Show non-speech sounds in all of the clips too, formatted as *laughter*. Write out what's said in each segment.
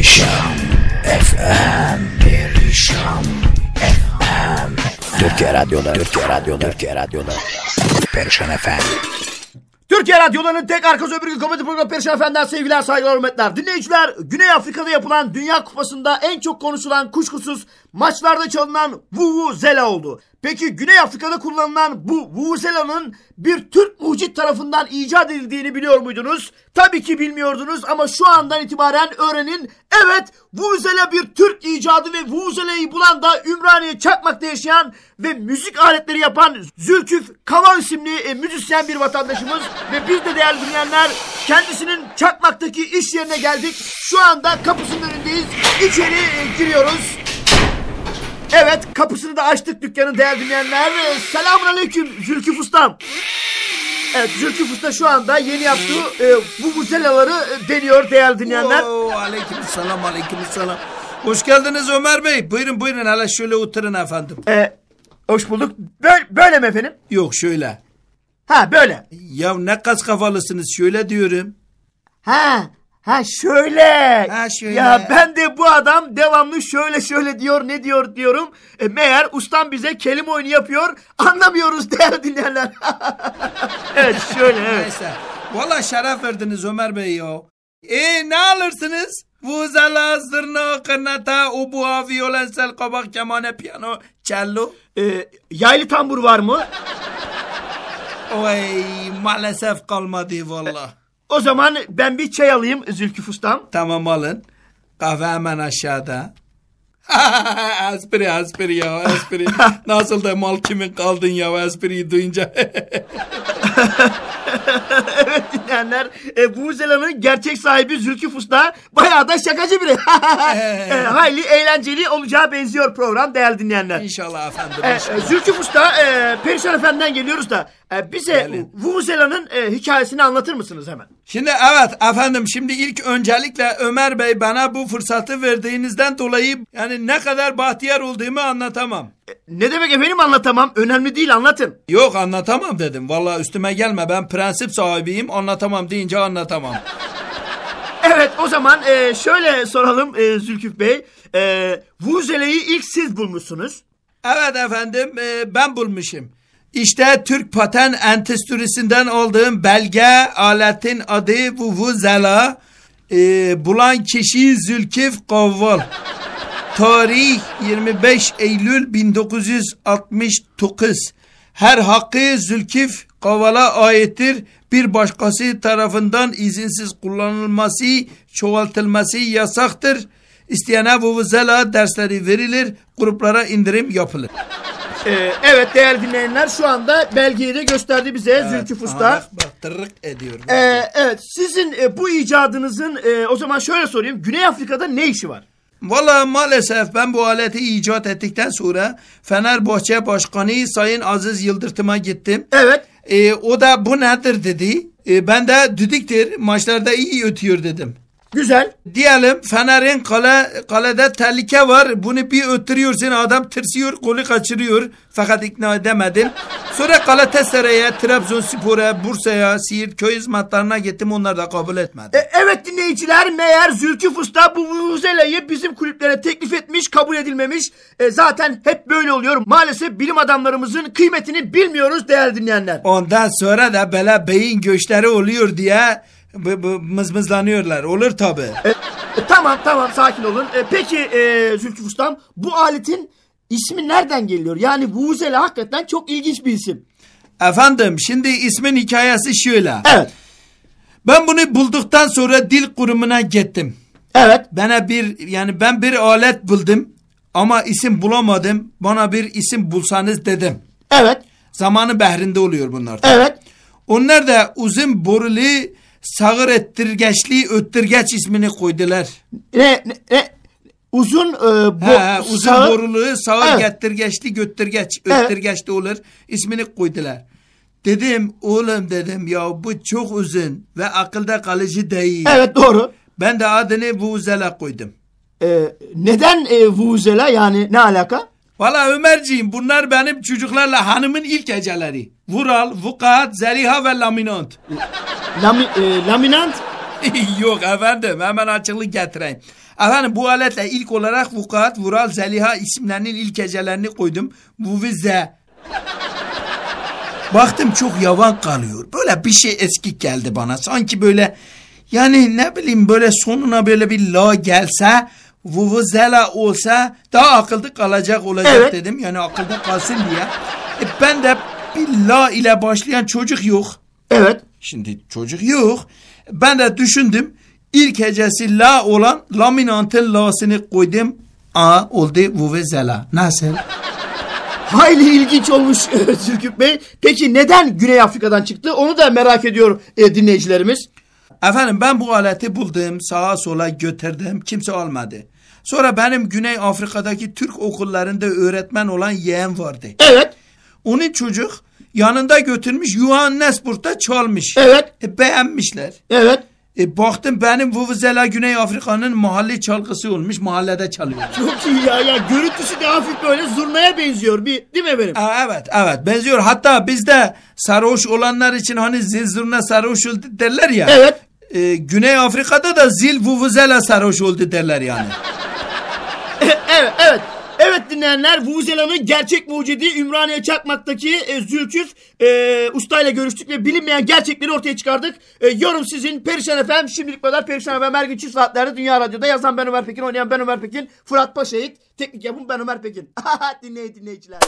Perişan FM Perişan FM Türkiye Radyoları Türkiye Radyoları Türkiye Radyoları Perişan FM Türkiye Radyoları'nın tek arkası öbür gün komedi programı Perişan Efendi'den sevgiler saygılar hürmetler. Dinleyiciler Güney Afrika'da yapılan Dünya Kupası'nda en çok konuşulan kuşkusuz maçlarda çalınan Vuvuzela oldu. Peki Güney Afrika'da kullanılan bu Vuvuzela'nın bir Türk mucit tarafından icat edildiğini biliyor muydunuz? Tabii ki bilmiyordunuz ama şu andan itibaren öğrenin. Evet Vuvuzela bir Türk icadı ve Vuvuzela'yı bulan da Ümraniye Çakmak'ta yaşayan ve müzik aletleri yapan Zülküf Kaval isimli e, müzisyen bir vatandaşımız ve biz de değerli dinleyenler kendisinin Çakmak'taki iş yerine geldik. Şu anda kapısının önündeyiz. İçeri e, giriyoruz. Evet kapısını da açtık dükkanın değerli dinleyenler. Selamun aleyküm Zülküf Ustam. Evet Zülküf Usta şu anda yeni yaptığı e, bu muzelaları e, deniyor değerli dinleyenler. Oo, aleyküm selam aleyküm selam. Hoş geldiniz Ömer Bey. Buyurun buyurun hele şöyle oturun efendim. E, hoş bulduk. Böyle, böyle mi efendim? Yok şöyle. Ha böyle. Ya ne kas kafalısınız şöyle diyorum. Ha Ha şöyle. Ha, şöyle. Ya ben de bu adam devamlı şöyle şöyle diyor ne diyor diyorum. E, meğer ustam bize kelime oyunu yapıyor. Anlamıyoruz değerli dinleyenler. *laughs* evet şöyle evet. Neyse. Valla şeref verdiniz Ömer Bey ya. E ne alırsınız? Vuzala, zırna, kırnata, ubuğa, violensel, kabak, kemane, piyano, cello. E, yaylı tambur var mı? Oy maalesef kalmadı valla. O zaman ben bir çay alayım Zülküf ustam. Tamam alın. Kahve hemen aşağıda. *laughs* espri espri ya espri. *laughs* Nasıl da mal kimin kaldın ya espriyi duyunca. *laughs* evet dinleyenler e, bu Zela'nın gerçek sahibi Zülküf Usta bayağı da şakacı biri. *laughs* e, hayli eğlenceli olacağı benziyor program değerli dinleyenler. İnşallah efendim. E, inşallah. e, Zülküf Usta e, Perişan Efendi'den geliyoruz da e, bize. Vuvuzela'nın e, hikayesini anlatır mısınız hemen? Şimdi evet efendim şimdi ilk öncelikle Ömer Bey bana bu fırsatı verdiğinizden dolayı yani ne kadar bahtiyar olduğumu anlatamam. E, ne demek efendim anlatamam önemli değil anlatın. Yok anlatamam dedim. Vallahi üstüme gelme ben prensip sahibiyim anlatamam deyince anlatamam. Evet o zaman e, şöyle soralım e, Zülküf Bey. E, Vuvuzele'yi ilk siz bulmuşsunuz. Evet efendim e, ben bulmuşum. İşte Türk Paten Endüstrisi'nden aldığım belge aletin adı Vuvuzela. E, bulan kişi Zülkif Kavval. Tarih 25 Eylül 1969. Her hakkı Zülkif Kaval'a aittir. Bir başkası tarafından izinsiz kullanılması, çoğaltılması yasaktır. İsteyene Vuvuzela dersleri verilir, gruplara indirim yapılır. E, evet değerli dinleyenler şu anda belgeyi de gösterdi bize Zülküf Usta. Aha, bak tırrık ediyor. Ee, evet sizin e, bu icadınızın e, o zaman şöyle sorayım Güney Afrika'da ne işi var? Valla maalesef ben bu aleti icat ettikten sonra Fenerbahçe Başkanı Sayın Aziz Yıldırım'a gittim. Evet. Ee, o da bu nedir dedi. Ee, ben de düdüktir maçlarda iyi ötüyor dedim. Güzel. Diyelim Fener'in kale, kalede tehlike var. Bunu bir öttürüyorsun adam tırsıyor golü kaçırıyor. Fakat ikna edemedim. Sonra Galatasaray'a, Trabzonspor'a, Bursa'ya, Siirt köy hizmetlerine gittim. Onlar da kabul etmedi. E, evet dinleyiciler meğer Zülküf Usta bu Vuvuzela'yı bizim kulüplere teklif etmiş kabul edilmemiş. E, zaten hep böyle oluyor. Maalesef bilim adamlarımızın kıymetini bilmiyoruz değerli dinleyenler. Ondan sonra da böyle beyin göçleri oluyor diye mızmızlanıyorlar. Olur tabi. E, e, tamam tamam sakin olun. E, peki e, Zülküf Ustam bu aletin ismi nereden geliyor? Yani Vuvuzela hakikaten çok ilginç bir isim. Efendim şimdi ismin hikayesi şöyle. Evet. Ben bunu bulduktan sonra dil kurumuna gittim. Evet. Bana bir yani ben bir alet buldum ama isim bulamadım. Bana bir isim bulsanız dedim. Evet. Zamanı behrinde oluyor bunlar. Evet. Onlar da uzun borulu sağır ettirgeçli öttürgeç ismini koydular. Ne, ne, ne? Uzun e, bu Ha, uzun sağ- borulu sağır Evet. gettirgeçli göttürgeç Evet. öttürgeç de olur. İsmini koydular. Dedim oğlum dedim ya bu çok uzun ve akılda kalıcı değil. Evet doğru. Ben de adını Vuzela koydum. E, neden e, Vuvuzela yani ne alaka? Valla Ömerciğim bunlar benim çocuklarla hanımın ilk geceleri. Vural, Vukat, Zeliha ve Laminant. Lami, e, laminant *laughs* Yok efendim hemen açıklık getireyim. Efendim bu aletle ilk olarak Vukuat, Vural, Zeliha isimlerinin ilk hecelerini koydum. Vuvize. Baktım çok yavan kalıyor. Böyle bir şey eski geldi bana. Sanki böyle yani ne bileyim böyle sonuna böyle bir la gelse vuvuzela olsa daha akılda kalacak olacak Evet. dedim. Yani akılda kalsın diye. E ben de bir la ile başlayan çocuk yok. Evet. Şimdi çocuk yok. Ben de düşündüm. İlk hecesi la olan laminantın la'sını koydum. A oldu vuvuzela. Nasıl? Hayli ilginç olmuş *laughs* Türküp Bey. Peki neden Güney Afrika'dan çıktı? Onu da merak ediyor e, dinleyicilerimiz. Efendim ben bu aleti buldum, sağa sola götürdüm, kimse almadı. Sonra benim Güney Afrika'daki Türk okullarında öğretmen olan yeğen vardı. Evet. Onun çocuk yanında götürmüş Johannesburg'da çalmış. Evet. E, beğenmişler. Evet. E, baktım benim Vuvuzela Güney Afrika'nın mahalle çalgısı olmuş, mahallede çalıyor. *laughs* Çok iyi ya. ya görüntüsü de hafif böyle zurnaya benziyor. Bir, değil mi efendim? Aa, evet evet benziyor. Hatta bizde sarhoş olanlar için hani zil zurna sarhoş oldu derler ya. Evet. E, Güney Afrika'da da zil vuvuzela sarhoş oldu derler yani. *laughs* evet, evet. Evet dinleyenler Vuzela'nın gerçek mucidi Ümraniye Çakmak'taki e, Zülküf e, ustayla görüştük ve bilinmeyen gerçekleri ortaya çıkardık. E, yorum sizin Perişan FM şimdilik kadar Perişan FM her gün çift saatlerde Dünya Radyo'da yazan ben Ömer Pekin oynayan ben Ömer Pekin Fırat Paşa'yı teknik yapım ben Ömer Pekin. *laughs* Dinleyin dinleyiciler.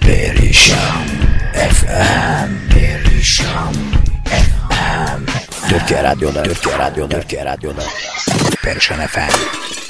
Perişan FM Perişan FM Türkiye Radyo'da Türkiye Radyo'da Türkiye Radyo'da Perişan FM